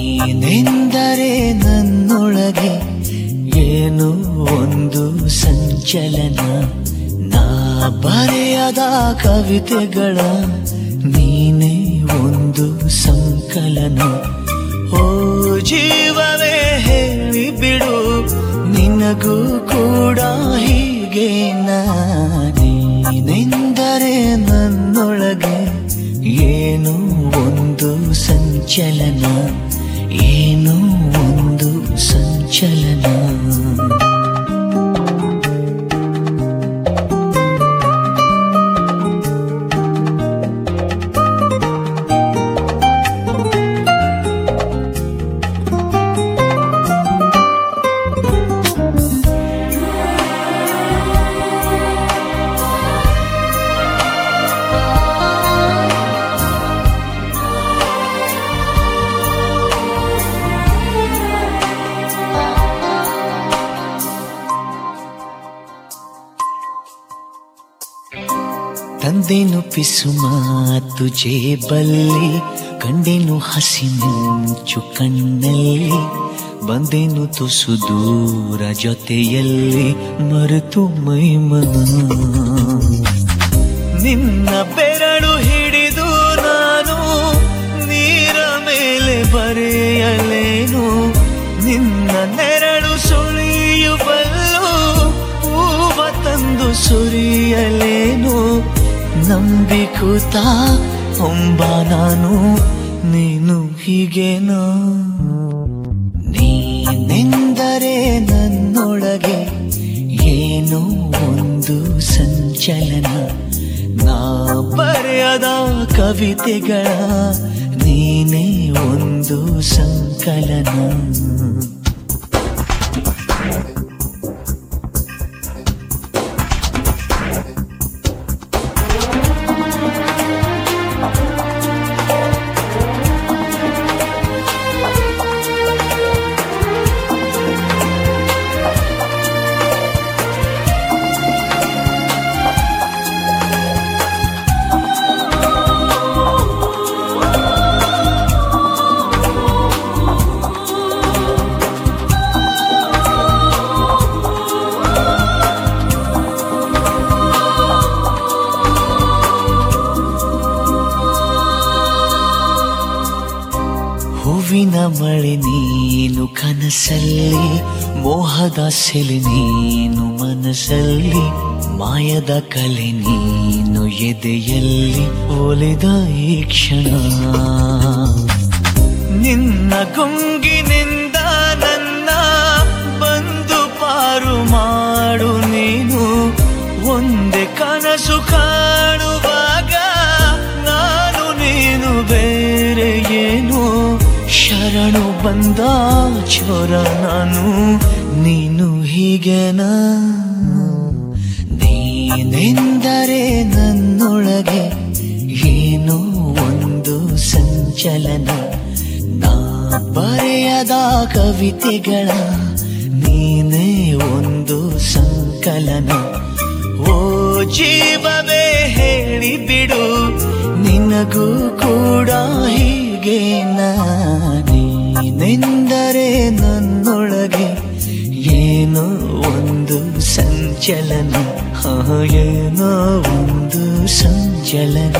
ನೀನೆಂದರೆ ನನ್ನೊಳಗೆ ಏನು ಒಂದು ಸಂಚಲನ? ಬರೆಯದ ಕವಿತೆಗಳ ನೀನೇ ಒಂದು ಸಂಕಲನ. ಓ ಜೀವವೇ ಹೇಳಿ ಬಿಡು, ನಿನಗೂ ಕೂಡ ಹೀಗೆ ನೀನೆಂದರೆ ನನ್ನೊಳಗೆ ಏನು ಒಂದು ಸಂಚಲನ? ಏನು ಒಂದು ಸಂಚಲನ? ತಂದೆನು ಪಿಸು ಮಾತು ಜೇಬಲ್ಲಿ ಕಂಡೆನು ಹಸಿ ಮಿಂಚು ಕಣ್ಣಲ್ಲಿ, ಬಂದೆನು ತುಸು ದೂರ ಜೊತೆಯಲ್ಲಿ ಮರೆತು ಮೈಮನ. ನಿನ್ನ ಬೆರಳು ಹಿಡಿದು ನಾನು ನೀರ ಮೇಲೆ ಬರೆಯಲೇನು? ನಿನ್ನ ನೆರಳು ಸುಳಿಯುವಲ್ಲೂ ಹೂವ ತಂದು ಸುರಿಯಲೇನು? ನಂಬಿಕೂತ, ಹೊಂಬ ನಾನು, ನೀನು ಹೀಗೇನೋ? ನೀನೆಂದರೆ ನನ್ನೊಳಗೆ ಏನೋ ಒಂದು ಸಂಚಲನ. ನಾ ಬರೆಯದ ಕವಿತೆಗಳ, ನೀನೇ ಒಂದು ಸಂಕಲನ. ಹೂವಿನ ಮಳೆ ನೀನು ಕನಸಲ್ಲಿ, ಮೋಹದ ಸೆಲೆ ನೀನು ಮನಸ್ಸಲ್ಲಿ ಮಾಯದ ಕಲೆ ನೀನು ಎದೆಯಲ್ಲಿ ಒಲಿದ ಈ ಕ್ಷಣ. ನಿನ್ನ ಗುಂಗಿನಿಂದ ನನ್ನ ಬಂದು ಪಾರು ಮಾಡು ನೀನು, ಒಂದೇ ಕನಸು ಕಾಣುವಾಗ ನಾನು ನೀನು ಬೇರೆ ಏನು? ಶರಣು ಬಂದ ಚೋರ ನಾನು, ನೀನು ಹೀಗೆನಾ ನೀನೆಂದರೆ ನನ್ನೊಳಗೆ ಏನೋ ಒಂದು ಸಂಚಲನ. ನಾ ಬರೆಯದ ಕವಿತೆಗಳ ನೀನೇ ಒಂದು ಸಂಕಲನ. ಓ ಜೀವವೇ ಹೇಳಿ ಬಿಡು ನಿನಗೂ ಕೂಡ ಹೀಗೆ ನೀನೆಂದರೆ ನನ್ನೊಳಗೆ ಏನೋ ಒಂದು ಸಂಚಲನ ಏನೋ ಒಂದು ಸಂಚಲನ.